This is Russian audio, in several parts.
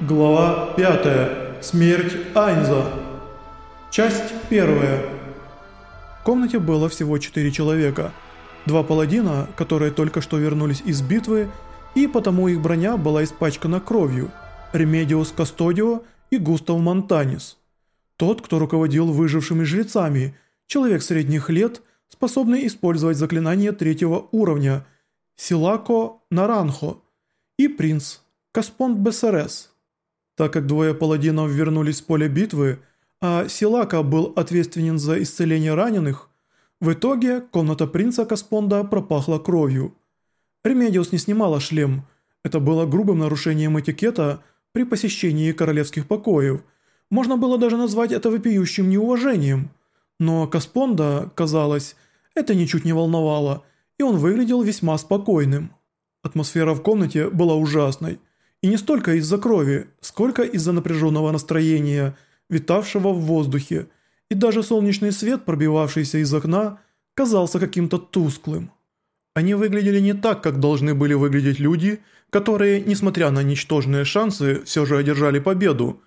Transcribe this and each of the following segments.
Глава 5. Смерть Айнза. Часть 1. В комнате было всего четыре человека. Два паладина, которые только что вернулись из битвы, и потому их броня была испачкана кровью. Ремедиус Кастодио и Густав Монтанис. Тот, кто руководил выжившими жрецами, человек средних лет, способный использовать заклинания третьего уровня, Силако Наранхо, и принц Каспонд Бессерес. Так как двое паладинов вернулись с поля битвы, а Силака был ответственен за исцеление раненых, в итоге комната принца Каспонда пропахла кровью. Ремедиус не снимала шлем. Это было грубым нарушением этикета при посещении королевских покоев. Можно было даже назвать это вопиющим неуважением. Но Каспонда, казалось, это ничуть не волновало, и он выглядел весьма спокойным. Атмосфера в комнате была ужасной – и не столько из-за крови, сколько из-за напряженного настроения, витавшего в воздухе, и даже солнечный свет, пробивавшийся из окна, казался каким-то тусклым. Они выглядели не так, как должны были выглядеть люди, которые, несмотря на ничтожные шансы, все же одержали победу.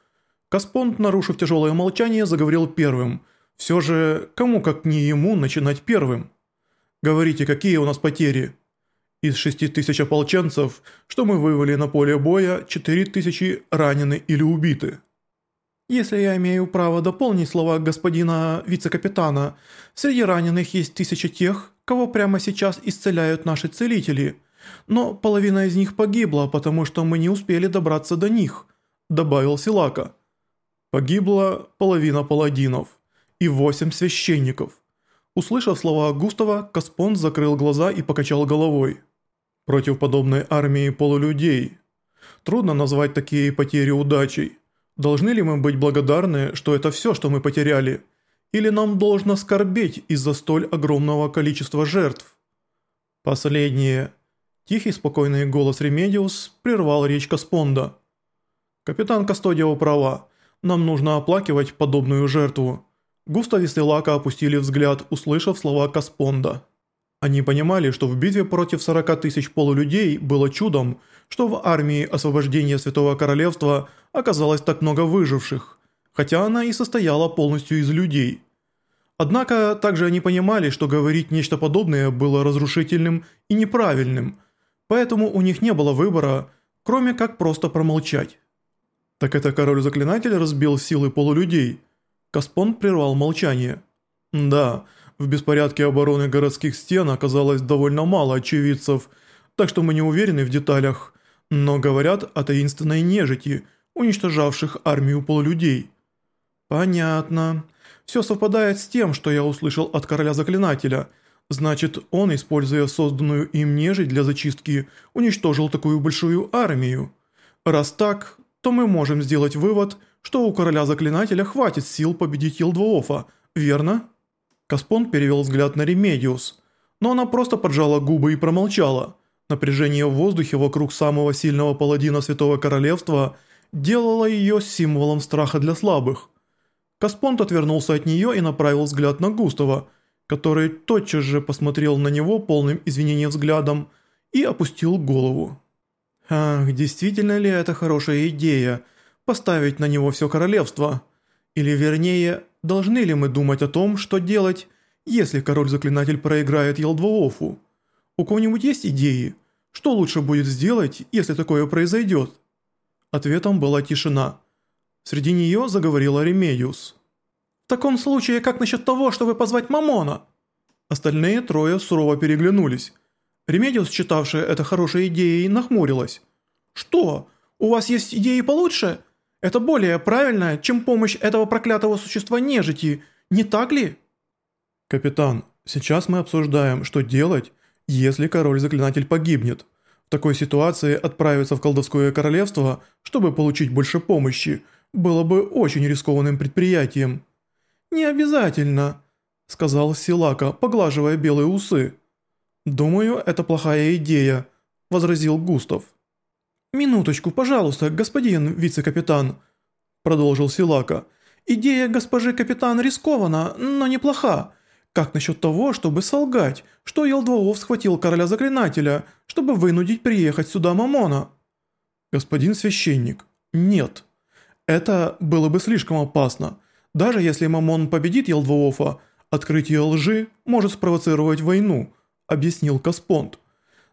Каспонд, нарушив тяжелое молчание, заговорил первым. Все же, кому как не ему начинать первым? «Говорите, какие у нас потери?» Из 6 тысяч ополченцев, что мы вывели на поле боя, 4 тысячи ранены или убиты. Если я имею право дополнить слова господина вице-капитана, среди раненых есть тысячи тех, кого прямо сейчас исцеляют наши целители, но половина из них погибла, потому что мы не успели добраться до них», – добавил Силака. Погибла половина паладинов и восемь священников. Услышав слова Густава, Каспонд закрыл глаза и покачал головой против подобной армии полулюдей. Трудно назвать такие потери удачей. Должны ли мы быть благодарны, что это все, что мы потеряли? Или нам должно скорбеть из-за столь огромного количества жертв? Последнее. Тихий спокойный голос Ремедиос прервал речь Каспонда. «Капитан Кастодио права. Нам нужно оплакивать подобную жертву». Густав и Стелака опустили взгляд, услышав слова Каспонда. Они понимали, что в битве против 40 тысяч полулюдей было чудом, что в армии освобождения Святого Королевства оказалось так много выживших, хотя она и состояла полностью из людей. Однако также они понимали, что говорить нечто подобное было разрушительным и неправильным, поэтому у них не было выбора, кроме как просто промолчать. Так это король-заклинатель разбил силы полулюдей. Каспон прервал молчание. Да, в беспорядке обороны городских стен оказалось довольно мало очевидцев, так что мы не уверены в деталях, но говорят о таинственной нежити, уничтожавших армию полулюдей. Понятно. Все совпадает с тем, что я услышал от короля-заклинателя. Значит, он, используя созданную им нежить для зачистки, уничтожил такую большую армию. Раз так, то мы можем сделать вывод, что у короля-заклинателя хватит сил победить Ялдабаофа, верно? Каспонд перевел взгляд на Ремедиос, но она просто поджала губы и промолчала. Напряжение в воздухе вокруг самого сильного паладина Святого Королевства делало ее символом страха для слабых. Каспонт отвернулся от нее и направил взгляд на Густава, который тотчас же посмотрел на него полным извинения взглядом и опустил голову. «Ах, действительно ли это хорошая идея – поставить на него все королевство? Или вернее, Должны ли мы думать о том, что делать, если король-заклинатель проиграет Елдвоофу? У кого-нибудь есть идеи? Что лучше будет сделать, если такое произойдет? Ответом была тишина. Среди нее заговорила Ремедиос. «В таком случае, как насчет того, чтобы позвать Момона?» Остальные трое сурово переглянулись. Ремедиос, считавшая это хорошей идеей, нахмурилась. «Что? У вас есть идеи получше?» Это более правильно, чем помощь этого проклятого существа нежити, не так ли? Капитан, сейчас мы обсуждаем, что делать, если король-заклинатель погибнет. В такой ситуации отправиться в колдовское королевство, чтобы получить больше помощи, было бы очень рискованным предприятием. «Не обязательно», — сказал Силака, поглаживая белые усы. «Думаю, это плохая идея», — возразил Густав. «Минуточку, пожалуйста, господин вице-капитан», – продолжил Силака. «Идея госпожи капитан рискована, но неплоха. Как насчет того, чтобы солгать, что Елдвоов схватил короля-заклинателя, чтобы вынудить приехать сюда Мамона?» «Господин священник, Нет. Это было бы слишком опасно. Даже если Мамон победит Елдвоофа, открытие лжи может спровоцировать войну, объяснил Каспонд.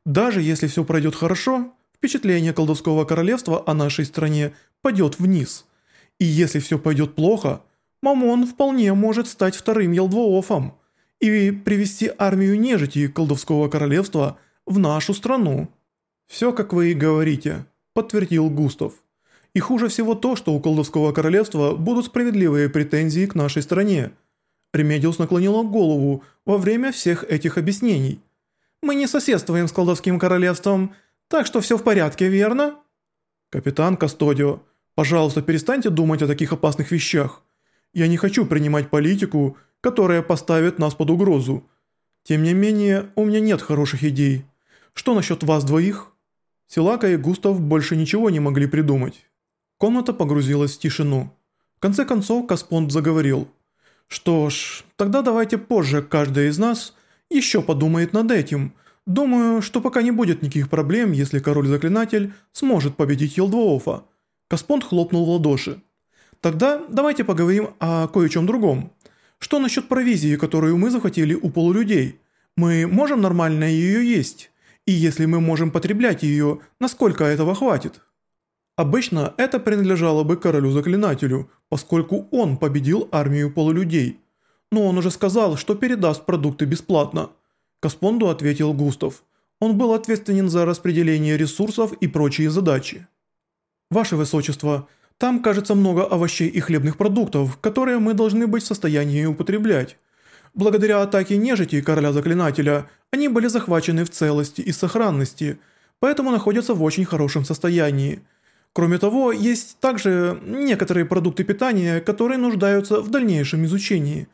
Даже если все пройдет хорошо, впечатление колдовского королевства о нашей стране пойдет вниз. И если все пойдет плохо, Мамон вполне может стать вторым Елдвоофом и привести армию нежити колдовского королевства в нашу страну. «Все, как вы и говорите», – подтвердил Густав. «И хуже всего то, что у колдовского королевства будут справедливые претензии к нашей стране». Ремедиос наклонила голову во время всех этих объяснений. «Мы не соседствуем с колдовским королевством, так что все в порядке, верно?» «Капитан Кастодио, пожалуйста, перестаньте думать о таких опасных вещах. Я не хочу принимать политику, которая поставит нас под угрозу. Тем не менее, у меня нет хороших идей. Что насчет вас двоих?» Силака и Густав больше ничего не могли придумать. Комната погрузилась в тишину. В конце концов Каспонд заговорил. «Что ж, тогда давайте позже каждый из нас еще подумает над этим. Думаю, что пока не будет никаких проблем, если король-заклинатель сможет победить Елдвоофа». Каспонд хлопнул в ладоши. «Тогда давайте поговорим о кое-чем другом. Что насчет провизии, которую мы захватили у полулюдей? Мы можем нормально ее есть? И если мы можем потреблять ее, насколько этого хватит?» Обычно это принадлежало бы королю-заклинателю, поскольку он победил армию полулюдей. Но он уже сказал, что передаст продукты бесплатно. Каспонду ответил Густав. Он был ответственен за распределение ресурсов и прочие задачи. «Ваше Высочество, там, кажется, много овощей и хлебных продуктов, которые мы должны быть в состоянии употреблять. Благодаря атаке нежити короля-заклинателя, они были захвачены в целости и сохранности, поэтому находятся в очень хорошем состоянии. Кроме того, есть также некоторые продукты питания, которые нуждаются в дальнейшем изучении,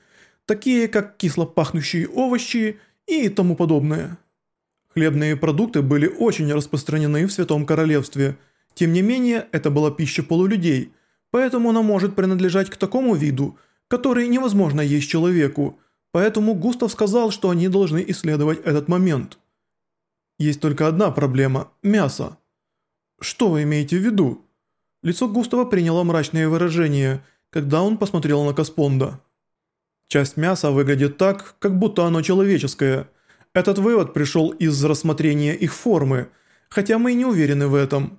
такие как кисло пахнущие овощи и тому подобное. Хлебные продукты были очень распространены в Святом Королевстве – тем не менее, это была пища полулюдей, поэтому она может принадлежать к такому виду, который невозможно есть человеку, поэтому Густав сказал, что они должны исследовать этот момент. Есть только одна проблема – мясо. Что вы имеете в виду? Лицо Густава приняло мрачное выражение, когда он посмотрел на Каспонда. Часть мяса выглядит так, как будто оно человеческое. Этот вывод пришел из рассмотрения их формы, хотя мы и не уверены в этом.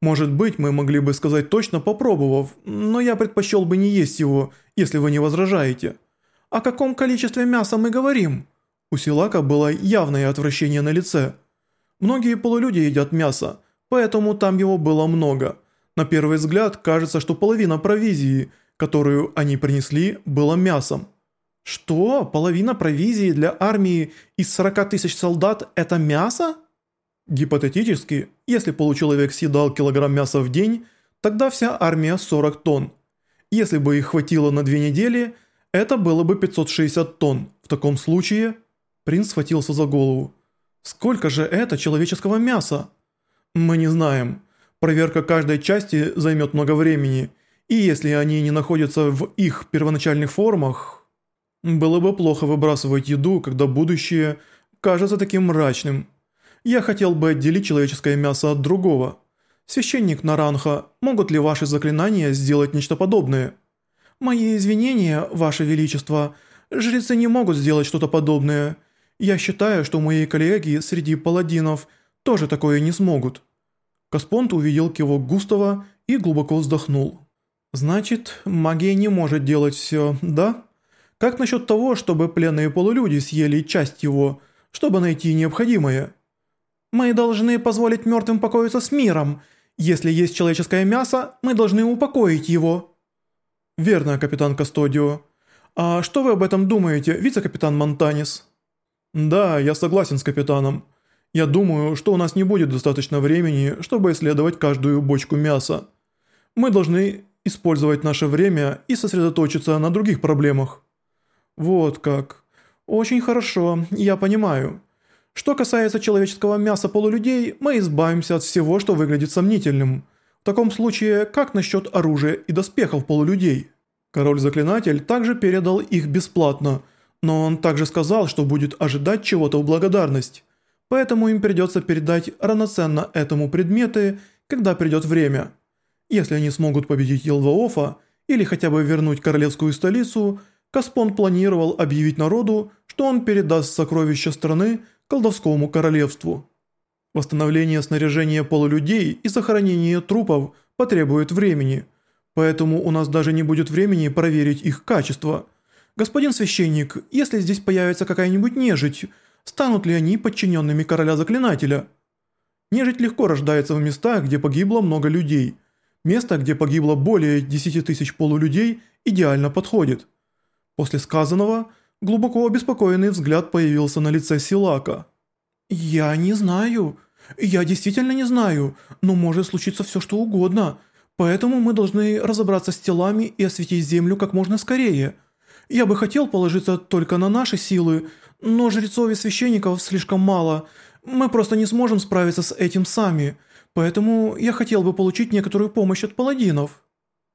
Может быть, мы могли бы сказать точно попробовав, но я предпочел бы не есть его, если вы не возражаете. О каком количестве мяса мы говорим? У Силака было явное отвращение на лице. Многие полулюди едят мясо, поэтому там его было много. На первый взгляд кажется, что половина провизии, которую они принесли, была мясом. Что? Половина провизии для армии из 40 тысяч солдат – это мясо? Гипотетически, если получеловек съедал килограмм мяса в день, тогда вся армия 40 тонн. Если бы их хватило на две недели, это было бы 560 тонн. В таком случае... Принц схватился за голову. Сколько же это человеческого мяса? Мы не знаем. Проверка каждой части займет много времени. И если они не находятся в их первоначальных формах... Было бы плохо выбрасывать еду, когда будущее кажется таким мрачным. Я хотел бы отделить человеческое мясо от другого. Священник Наранха, могут ли ваши заклинания сделать нечто подобное? Мои извинения, ваше величество, жрецы не могут сделать что-то подобное. Я считаю, что мои коллеги среди паладинов тоже такое не смогут. Каспонт увидел кивок Густава и глубоко вздохнул. Значит, магия не может делать все, да? Как насчет того, чтобы пленные полулюди съели часть его, чтобы найти необходимое? Мы должны позволить мертвым покоиться с миром. Если есть человеческое мясо, мы должны упокоить его». «Верно, капитан Кастодио. А что вы об этом думаете, вице-капитан Монтанис?» «Да, я согласен с капитаном. Я думаю, что у нас не будет достаточно времени, чтобы исследовать каждую бочку мяса. Мы должны использовать наше время и сосредоточиться на других проблемах». «Вот как. Очень хорошо, я понимаю». Что касается человеческого мяса полулюдей, мы избавимся от всего, что выглядит сомнительным. В таком случае, как насчет оружия и доспехов полулюдей? Король-заклинатель также передал их бесплатно, но он также сказал, что будет ожидать чего-то в благодарность. Поэтому им придется передать равноценно этому предметы, когда придет время. Если они смогут победить Елваофа или хотя бы вернуть королевскую столицу, Каспон планировал объявить народу, что он передаст сокровища страны колдовскому королевству. Восстановление снаряжения полулюдей и сохранение трупов потребует времени, поэтому у нас даже не будет времени проверить их качество. Господин священник, если здесь появится какая-нибудь нежить, станут ли они подчиненными короля-заклинателя? Нежить легко рождается в местах, где погибло много людей. Место, где погибло более 10 тысяч полулюдей, идеально подходит. После сказанного, глубоко обеспокоенный взгляд появился на лице Силака. «Я не знаю. Я действительно не знаю, но может случиться все что угодно, поэтому мы должны разобраться с телами и осветить землю как можно скорее. Я бы хотел положиться только на наши силы, но жрецов и священников слишком мало, мы просто не сможем справиться с этим сами, поэтому я хотел бы получить некоторую помощь от паладинов».